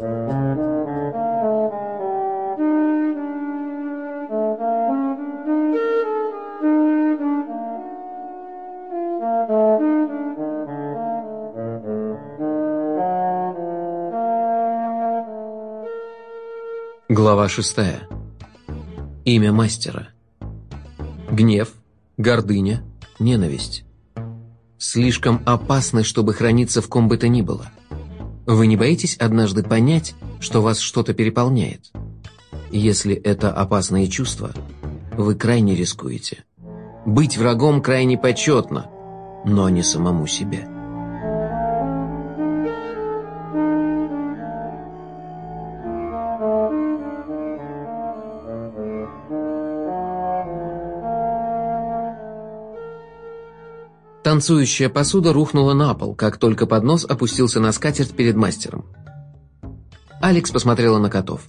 Глава шестая. Имя мастера. Гнев, гордыня, ненависть. Слишком опасны, чтобы храниться в ком бы то ни было. Вы не боитесь однажды понять, что вас что-то переполняет? Если это опасные чувства, вы крайне рискуете. Быть врагом крайне почетно, но не самому себе. Танцующая посуда рухнула на пол, как только поднос опустился на скатерть перед мастером. Алекс посмотрела на котов.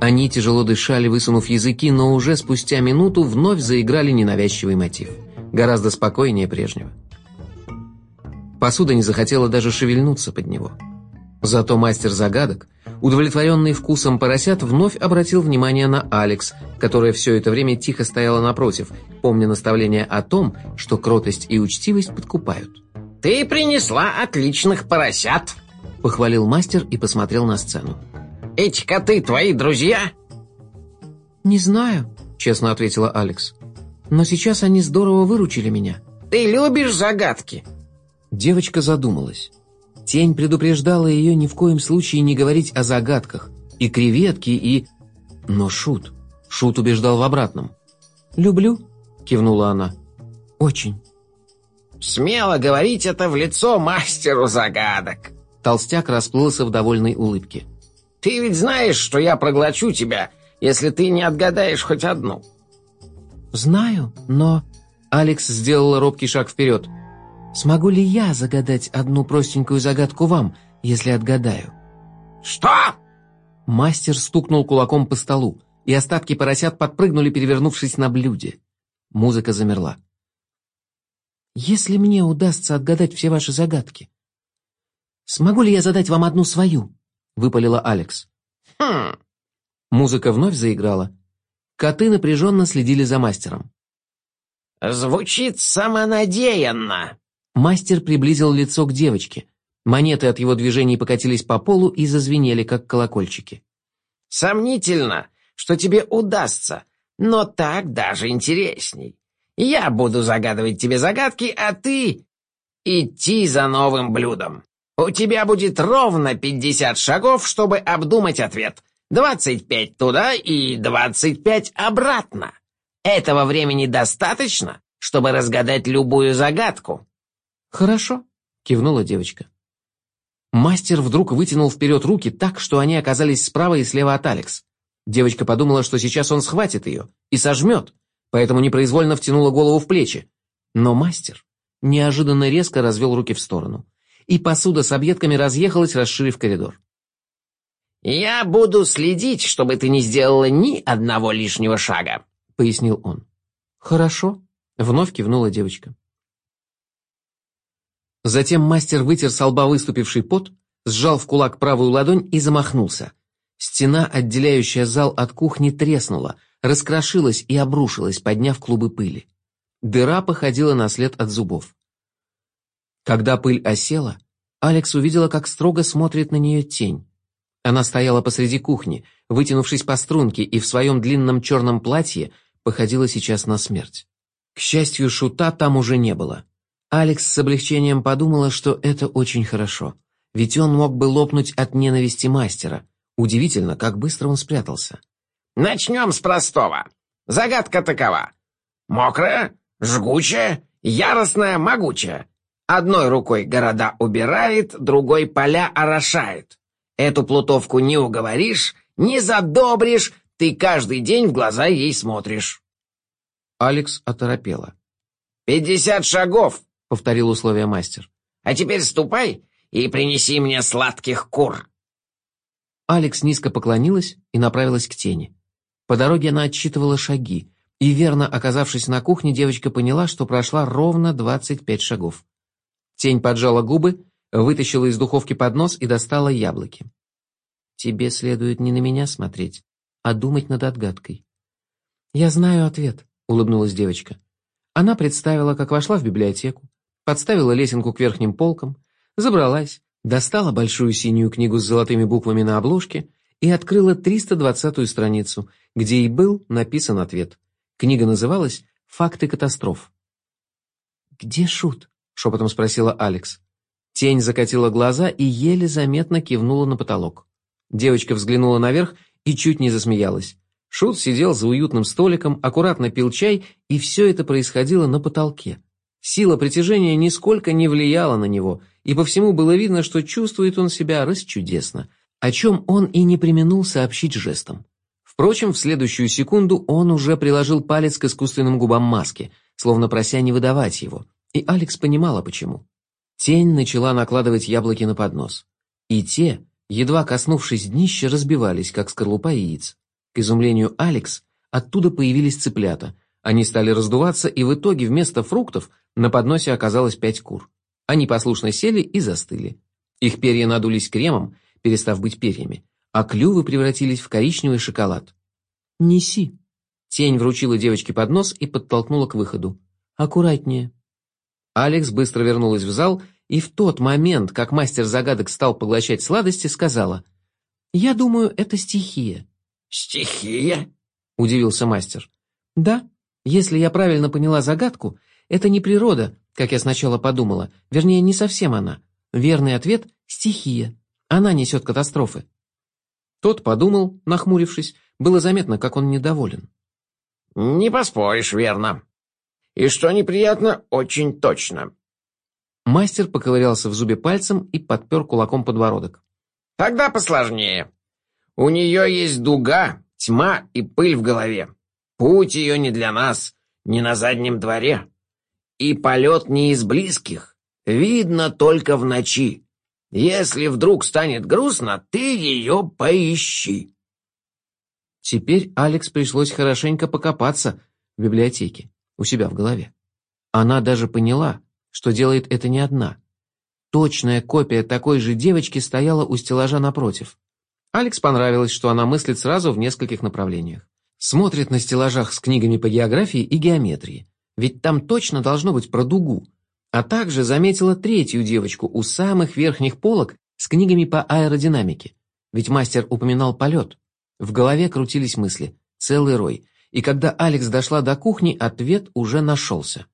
Они тяжело дышали, высунув языки, но уже спустя минуту вновь заиграли ненавязчивый мотив. Гораздо спокойнее прежнего. Посуда не захотела даже шевельнуться под него. Зато мастер загадок, удовлетворенный вкусом поросят, вновь обратил внимание на Алекс, которая все это время тихо стояла напротив, помня наставление о том, что кротость и учтивость подкупают. «Ты принесла отличных поросят», — похвалил мастер и посмотрел на сцену. «Эти коты твои друзья?» «Не знаю», — честно ответила Алекс. «Но сейчас они здорово выручили меня». «Ты любишь загадки?» Девочка задумалась. Тень предупреждала ее ни в коем случае не говорить о загадках. И креветки, и... Но Шут... Шут убеждал в обратном. «Люблю», — кивнула она. «Очень». «Смело говорить это в лицо мастеру загадок». Толстяк расплылся в довольной улыбке. «Ты ведь знаешь, что я проглочу тебя, если ты не отгадаешь хоть одну». «Знаю, но...» Алекс сделала робкий шаг вперед. Смогу ли я загадать одну простенькую загадку вам, если отгадаю?» «Что?» Мастер стукнул кулаком по столу, и остатки поросят подпрыгнули, перевернувшись на блюде. Музыка замерла. «Если мне удастся отгадать все ваши загадки, смогу ли я задать вам одну свою?» — выпалила Алекс. «Хм...» Музыка вновь заиграла. Коты напряженно следили за мастером. «Звучит самонадеянно», Мастер приблизил лицо к девочке. Монеты от его движений покатились по полу и зазвенели, как колокольчики. «Сомнительно, что тебе удастся, но так даже интересней. Я буду загадывать тебе загадки, а ты идти за новым блюдом. У тебя будет ровно пятьдесят шагов, чтобы обдумать ответ. Двадцать пять туда и двадцать пять обратно. Этого времени достаточно, чтобы разгадать любую загадку. «Хорошо», — кивнула девочка. Мастер вдруг вытянул вперед руки так, что они оказались справа и слева от Алекс. Девочка подумала, что сейчас он схватит ее и сожмет, поэтому непроизвольно втянула голову в плечи. Но мастер неожиданно резко развел руки в сторону, и посуда с объедками разъехалась, расширив коридор. «Я буду следить, чтобы ты не сделала ни одного лишнего шага», — пояснил он. «Хорошо», — вновь кивнула девочка. Затем мастер вытер с лба выступивший пот, сжал в кулак правую ладонь и замахнулся. Стена, отделяющая зал от кухни, треснула, раскрошилась и обрушилась, подняв клубы пыли. Дыра походила на след от зубов. Когда пыль осела, Алекс увидела, как строго смотрит на нее тень. Она стояла посреди кухни, вытянувшись по струнке, и в своем длинном черном платье походила сейчас на смерть. К счастью, шута там уже не было. Алекс с облегчением подумала, что это очень хорошо, ведь он мог бы лопнуть от ненависти мастера. Удивительно, как быстро он спрятался. «Начнем с простого. Загадка такова. Мокрая, жгучая, яростная, могучая. Одной рукой города убирает, другой поля орошает. Эту плутовку не уговоришь, не задобришь, ты каждый день в глаза ей смотришь». Алекс оторопела. «Пятьдесят шагов!» — повторил условие мастер. «А теперь ступай и принеси мне сладких кур». Алекс низко поклонилась и направилась к тени. По дороге она отсчитывала шаги, и, верно оказавшись на кухне, девочка поняла, что прошла ровно двадцать пять шагов. Тень поджала губы, вытащила из духовки поднос и достала яблоки. Тебе следует не на меня смотреть, а думать над отгадкой. «Я знаю ответ», — улыбнулась девочка. Она представила, как вошла в библиотеку, подставила лесенку к верхним полкам, забралась, достала большую синюю книгу с золотыми буквами на обложке и открыла 320-ю страницу, где и был написан ответ. Книга называлась «Факты катастроф». «Где Шут?» — шепотом спросила Алекс. Тень закатила глаза и еле заметно кивнула на потолок. Девочка взглянула наверх и чуть не засмеялась. Шут сидел за уютным столиком, аккуратно пил чай, и все это происходило на потолке. Сила притяжения нисколько не влияла на него, и по всему было видно, что чувствует он себя расчудесно, о чем он и не применул сообщить жестом. Впрочем, в следующую секунду он уже приложил палец к искусственным губам маски, словно прося не выдавать его, и Алекс понимала, почему. Тень начала накладывать яблоки на поднос. И те, едва коснувшись днища, разбивались, как скорлупа яиц. К изумлению Алекс, оттуда появились цыплята. Они стали раздуваться, и в итоге вместо фруктов на подносе оказалось пять кур. Они послушно сели и застыли. Их перья надулись кремом, перестав быть перьями, а клювы превратились в коричневый шоколад. «Неси». Тень вручила девочке поднос и подтолкнула к выходу. «Аккуратнее». Алекс быстро вернулась в зал и в тот момент, как мастер загадок стал поглощать сладости, сказала, «Я думаю, это стихия». «Стихия?» — удивился мастер. «Да, если я правильно поняла загадку, это не природа, как я сначала подумала, вернее, не совсем она. Верный ответ — стихия. Она несет катастрофы». Тот подумал, нахмурившись, было заметно, как он недоволен. «Не поспоришь, верно. И что неприятно, очень точно». Мастер поковырялся в зубе пальцем и подпер кулаком подбородок. «Тогда посложнее. У нее есть дуга, тьма и пыль в голове. Путь ее не для нас, не на заднем дворе. И полет не из близких. Видно только в ночи. Если вдруг станет грустно, ты ее поищи». Теперь Алекс пришлось хорошенько покопаться в библиотеке, у себя в голове. Она даже поняла, что делает это не одна. Точная копия такой же девочки стояла у стеллажа напротив. Алекс понравилось, что она мыслит сразу в нескольких направлениях. Смотрит на стеллажах с книгами по географии и геометрии, ведь там точно должно быть про дугу. А также заметила третью девочку у самых верхних полок с книгами по аэродинамике, ведь мастер упоминал полет. В голове крутились мысли, целый рой, и когда Алекс дошла до кухни, ответ уже нашелся.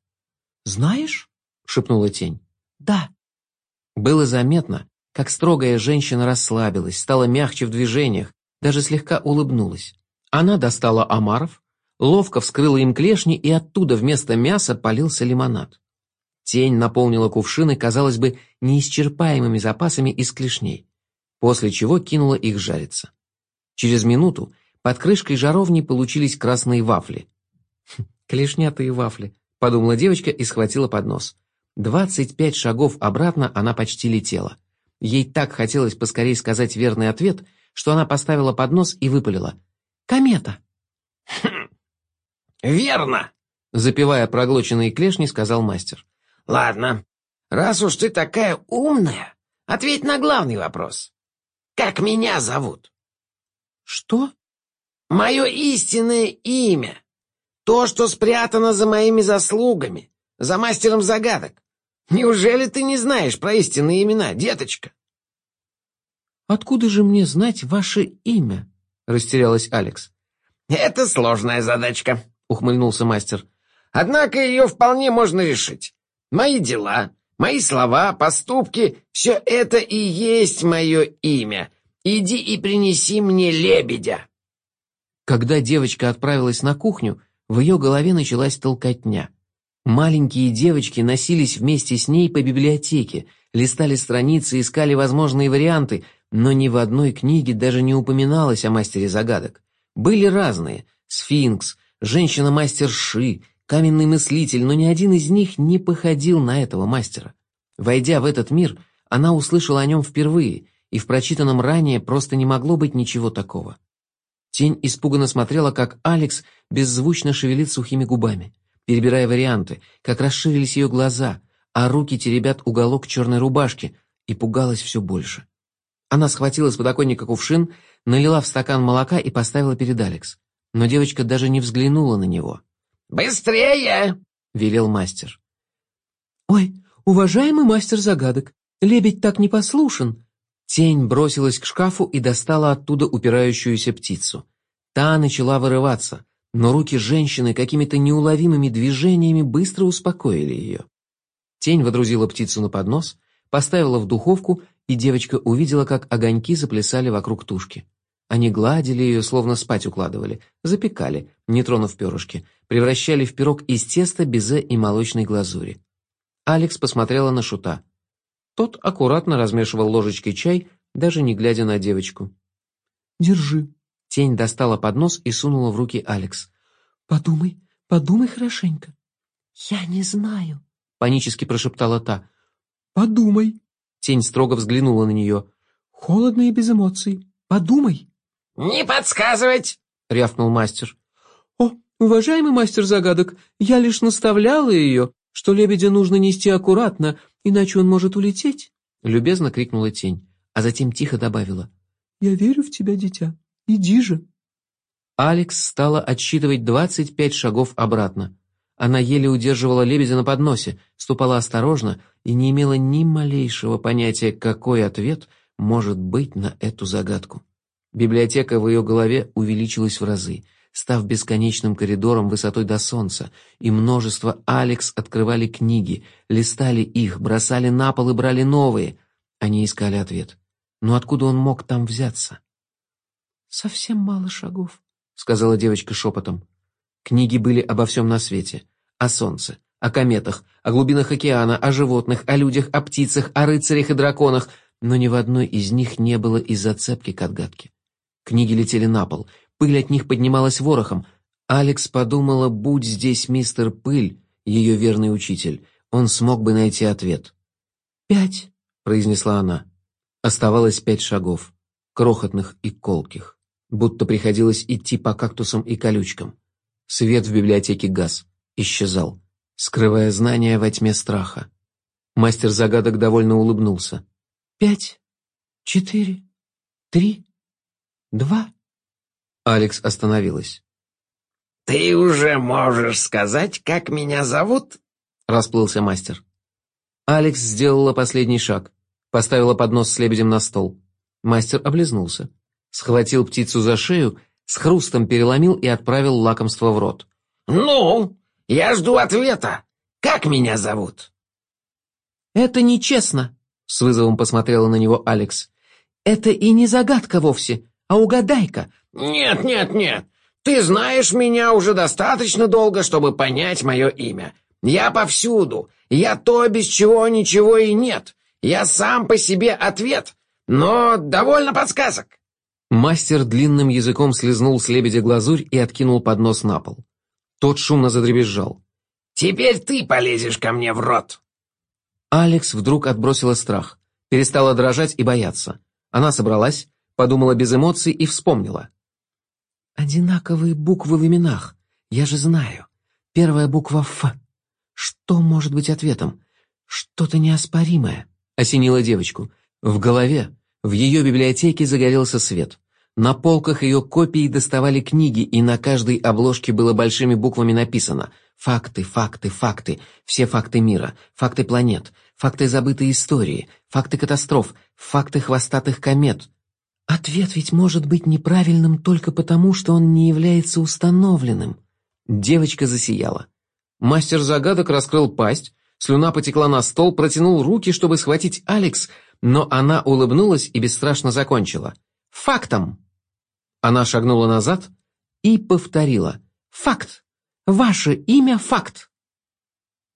«Знаешь?» — шепнула тень. «Да». Было заметно, как строгая женщина расслабилась, стала мягче в движениях, даже слегка улыбнулась. Она достала омаров, ловко вскрыла им клешни, и оттуда вместо мяса полился лимонад. Тень наполнила кувшины, казалось бы, неисчерпаемыми запасами из клешней, после чего кинула их жариться. Через минуту под крышкой жаровни получились красные вафли. «Хм, «Клешнятые вафли», — подумала девочка и схватила поднос. Двадцать пять шагов обратно она почти летела. Ей так хотелось поскорей сказать верный ответ, что она поставила поднос и выпалила. «Комета!» «Хм, верно!» Запивая проглоченные клешни, сказал мастер. «Ладно, раз уж ты такая умная, ответь на главный вопрос. Как меня зовут?» «Что?» «Мое истинное имя. То, что спрятано за моими заслугами, за мастером загадок. Неужели ты не знаешь про истинные имена, деточка?» «Откуда же мне знать ваше имя?» — растерялась Алекс. «Это сложная задачка», — ухмыльнулся мастер. «Однако ее вполне можно решить. Мои дела, мои слова, поступки — все это и есть мое имя. Иди и принеси мне лебедя». Когда девочка отправилась на кухню, в ее голове началась толкотня. Маленькие девочки носились вместе с ней по библиотеке, листали страницы, искали возможные варианты, но ни в одной книге даже не упоминалось о мастере загадок. Были разные — сфинкс, женщина-мастер Ши, каменный мыслитель, но ни один из них не походил на этого мастера. Войдя в этот мир, она услышала о нем впервые и в прочитанном ранее просто не могло быть ничего такого. Тень испуганно смотрела, как Алекс беззвучно шевелит сухими губами, перебирая варианты, как расширились ее глаза, а руки теребят уголок черной рубашки, и пугалась все больше. Она схватила с подоконника кувшин, налила в стакан молока и поставила перед Алекс. Но девочка даже не взглянула на него. «Быстрее!» — велел мастер. «Ой, уважаемый мастер загадок, лебедь так не послушен!» Тень бросилась к шкафу и достала оттуда упирающуюся птицу. Та начала вырываться, но руки женщины какими-то неуловимыми движениями быстро успокоили ее. Тень водрузила птицу на поднос, поставила в духовку, и девочка увидела, как огоньки заплясали вокруг тушки. Они гладили ее, словно спать укладывали, запекали, не тронув перышки, превращали в пирог из теста, безе и молочной глазури. Алекс посмотрела на Шута. Тот аккуратно размешивал ложечкой чай, даже не глядя на девочку. «Держи». Тень достала поднос и сунула в руки Алекс. «Подумай, подумай хорошенько». «Я не знаю», — панически прошептала та. «Подумай». Тень строго взглянула на нее. «Холодно и без эмоций. Подумай». «Не подсказывать!» — рявкнул мастер. «О, уважаемый мастер загадок, я лишь наставляла ее, что лебедя нужно нести аккуратно, иначе он может улететь», — любезно крикнула тень, а затем тихо добавила. «Я верю в тебя, дитя. Иди же». Алекс стала отсчитывать двадцать пять шагов обратно. Она еле удерживала лебедя на подносе, ступала осторожно и не имела ни малейшего понятия, какой ответ может быть на эту загадку. Библиотека в ее голове увеличилась в разы, став бесконечным коридором высотой до солнца, и множество Алекс открывали книги, листали их, бросали на пол и брали новые. Они искали ответ. Но откуда он мог там взяться? «Совсем мало шагов», — сказала девочка шепотом. Книги были обо всем на свете. О солнце, о кометах, о глубинах океана, о животных, о людях, о птицах, о рыцарях и драконах, но ни в одной из них не было и зацепки к отгадке. Книги летели на пол, пыль от них поднималась ворохом. Алекс подумала, будь здесь мистер Пыль, ее верный учитель, он смог бы найти ответ. «Пять», — произнесла она. Оставалось пять шагов, крохотных и колких, будто приходилось идти по кактусам и колючкам. Свет в библиотеке гас, исчезал, скрывая знания во тьме страха. Мастер загадок довольно улыбнулся. «Пять, четыре, три, Два?» Алекс остановилась. «Ты уже можешь сказать, как меня зовут?» Расплылся мастер. Алекс сделала последний шаг, поставила поднос с лебедем на стол. Мастер облизнулся, схватил птицу за шею, с хрустом переломил и отправил лакомство в рот. «Ну, я жду ответа. Как меня зовут?» «Это нечестно», — с вызовом посмотрела на него Алекс. «Это и не загадка вовсе а угадай-ка». «Нет, нет, нет. Ты знаешь меня уже достаточно долго, чтобы понять мое имя. Я повсюду. Я то, без чего ничего и нет. Я сам по себе ответ. Но довольно подсказок». Мастер длинным языком слезнул с лебедя глазурь и откинул поднос на пол. Тот шумно задребезжал. «Теперь ты полезешь ко мне в рот». Алекс вдруг отбросила страх, перестала дрожать и бояться. Она собралась, подумала без эмоций и вспомнила. «Одинаковые буквы в именах. Я же знаю. Первая буква «Ф». Что может быть ответом? Что-то неоспоримое», — осенила девочку. В голове, в ее библиотеке загорелся свет. На полках ее копии доставали книги, и на каждой обложке было большими буквами написано «Факты, факты, факты, все факты мира, факты планет, факты забытой истории, факты катастроф, факты хвостатых комет, Ответ ведь может быть неправильным только потому, что он не является установленным. Девочка засияла. Мастер загадок раскрыл пасть, слюна потекла на стол, протянул руки, чтобы схватить Алекс, но она улыбнулась и бесстрашно закончила. «Фактом!» Она шагнула назад и повторила. «Факт! Ваше имя — факт!»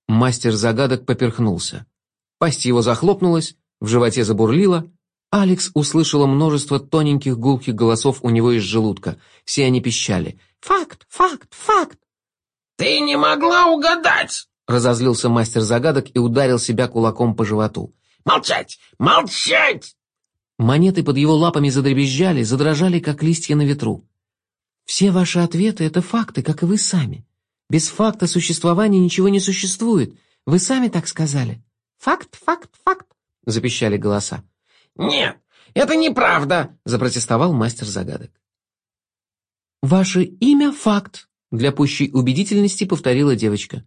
Мастер загадок поперхнулся. Пасть его захлопнулась, в животе забурлила, Алекс услышала множество тоненьких гулких голосов у него из желудка. Все они пищали. «Факт! Факт! Факт!» «Ты не могла угадать!» Разозлился мастер загадок и ударил себя кулаком по животу. «Молчать! Молчать!» Монеты под его лапами задребезжали, задрожали, как листья на ветру. «Все ваши ответы — это факты, как и вы сами. Без факта существования ничего не существует. Вы сами так сказали. Факт, факт, факт!» — запищали голоса. «Нет, Это неправда!» — запротестовал мастер загадок. «Ваше имя — факт», — для пущей убедительности повторила девочка.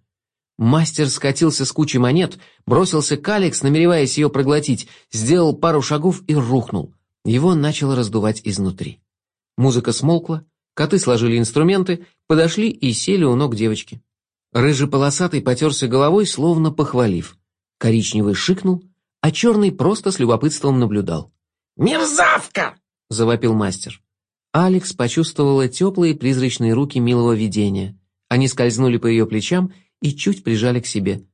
Мастер скатился с кучи монет, бросился к Алекс, намереваясь ее проглотить, сделал пару шагов и рухнул. Его начало раздувать изнутри. Музыка смолкла, коты сложили инструменты, подошли и сели у ног девочки. Рыжий полосатый потерся головой, словно похвалив. Коричневый шикнул, а черный просто с любопытством наблюдал. «Мерзавка!» — завопил мастер. Алекс почувствовала теплые призрачные руки милого видения. Они скользнули по ее плечам и чуть прижали к себе.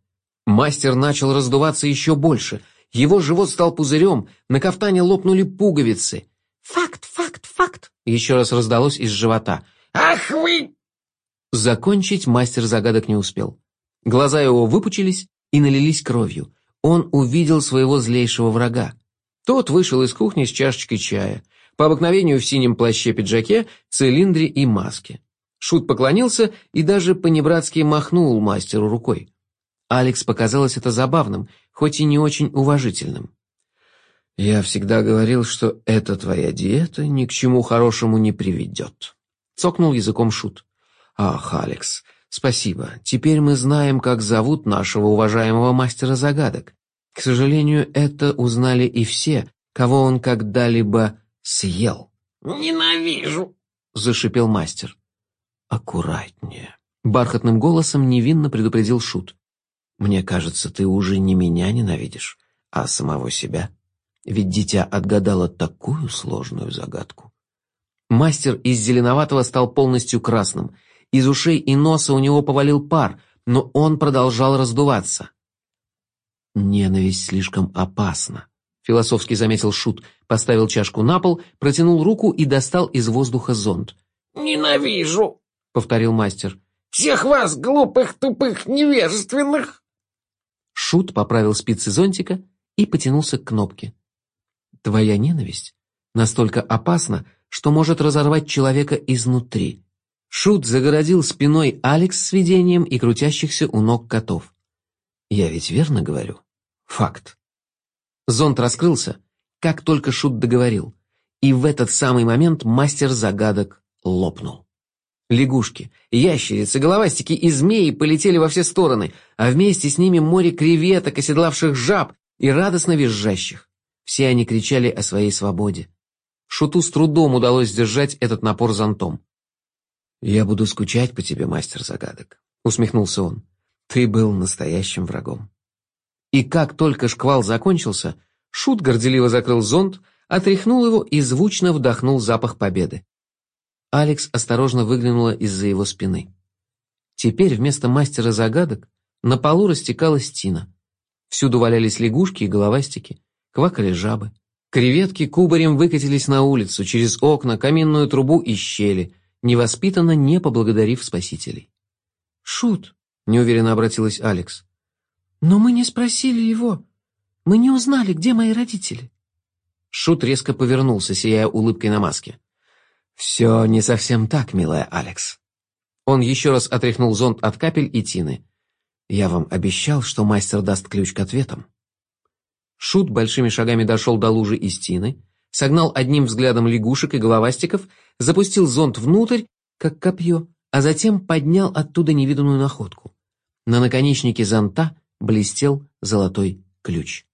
Мастер начал раздуваться еще больше. Его живот стал пузырем, на кафтане лопнули пуговицы. «Факт, факт, факт!» Еще раз раздалось из живота. «Ах вы!» Закончить мастер загадок не успел. Глаза его выпучились и налились кровью. Он увидел своего злейшего врага. Тот вышел из кухни с чашечкой чая, по обыкновению в синем плаще-пиджаке, цилиндре и маске. Шут поклонился и даже понебратски махнул мастеру рукой. Алекс показалось это забавным, хоть и не очень уважительным. «Я всегда говорил, что эта твоя диета ни к чему хорошему не приведет», — цокнул языком Шут. «Ах, Алекс, спасибо. Теперь мы знаем, как зовут нашего уважаемого мастера загадок. К сожалению, это узнали и все, кого он когда-либо съел». «Ненавижу», — зашипел мастер аккуратнее», — бархатным голосом невинно предупредил Шут. «Мне кажется, ты уже не меня ненавидишь, а самого себя. Ведь дитя отгадало такую сложную загадку». Мастер из зеленоватого стал полностью красным. Из ушей и носа у него повалил пар, но он продолжал раздуваться. «Ненависть слишком опасна», — философски заметил Шут, поставил чашку на пол, протянул руку и достал из воздуха зонт. «Ненавижу!» повторил мастер. «Всех вас, глупых, тупых, невежественных!» Шут поправил спицы зонтика и потянулся к кнопке. «Твоя ненависть настолько опасна, что может разорвать человека изнутри». Шут загородил спиной Алекс с видением и крутящихся у ног котов. «Я ведь верно говорю?» «Факт». Зонт раскрылся, как только Шут договорил, и в этот самый момент мастер загадок лопнул. Лягушки, ящерицы, головастики и змеи полетели во все стороны, а вместе с ними море креветок, оседлавших жаб и радостно визжащих. Все они кричали о своей свободе. Шуту с трудом удалось сдержать этот напор зонтом. «Я буду скучать по тебе, мастер загадок», — усмехнулся он. «Ты был настоящим врагом». И как только шквал закончился, Шут горделиво закрыл зонт, отряхнул его и звучно вдохнул запах победы. Алекс осторожно выглянула из-за его спины. Теперь вместо мастера загадок на полу растекалась тина. Всюду валялись лягушки и головастики, квакали жабы. Креветки кубарем выкатились на улицу, через окна, каминную трубу и щели, невоспитанно не поблагодарив спасителей. «Шут», — неуверенно обратилась Алекс. «Но мы не спросили его. Мы не узнали, где мои родители». Шут резко повернулся, сияя улыбкой на маске. «Все не совсем так, милая Алекс». Он еще раз отряхнул зонт от капель и тины. «Я вам обещал, что мастер даст ключ к ответам». Шут большими шагами дошел до лужи из тины, согнал одним взглядом лягушек и головастиков, запустил зонт внутрь, как копье, а затем поднял оттуда невиданную находку. На наконечнике зонта блестел золотой ключ.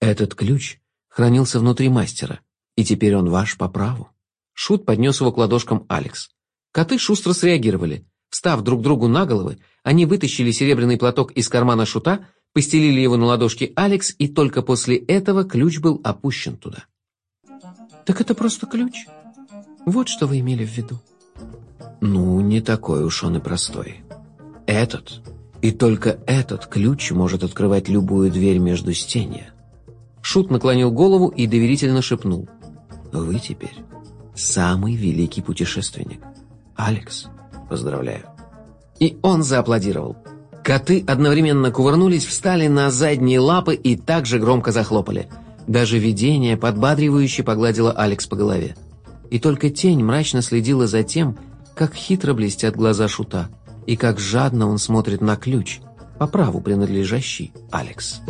Этот ключ хранился внутри мастера, и теперь он ваш по праву. Шут поднес его к ладошкам Алекс. Коты шустро среагировали. Встав друг другу на головы, они вытащили серебряный платок из кармана Шута, постелили его на ладошки Алекс, и только после этого ключ был опущен туда. «Так это просто ключ? Вот что вы имели в виду?» «Ну, не такой уж он и простой. Этот, и только этот ключ может открывать любую дверь между стенья». Шут наклонил голову и доверительно шепнул. «Вы теперь самый великий путешественник. Алекс, поздравляю. И он зааплодировал. Коты одновременно кувырнулись, встали на задние лапы и также громко захлопали. Даже видение подбадривающе погладило Алекс по голове. И только тень мрачно следила за тем, как хитро блестят глаза Шута, и как жадно он смотрит на ключ, по праву принадлежащий Алекс.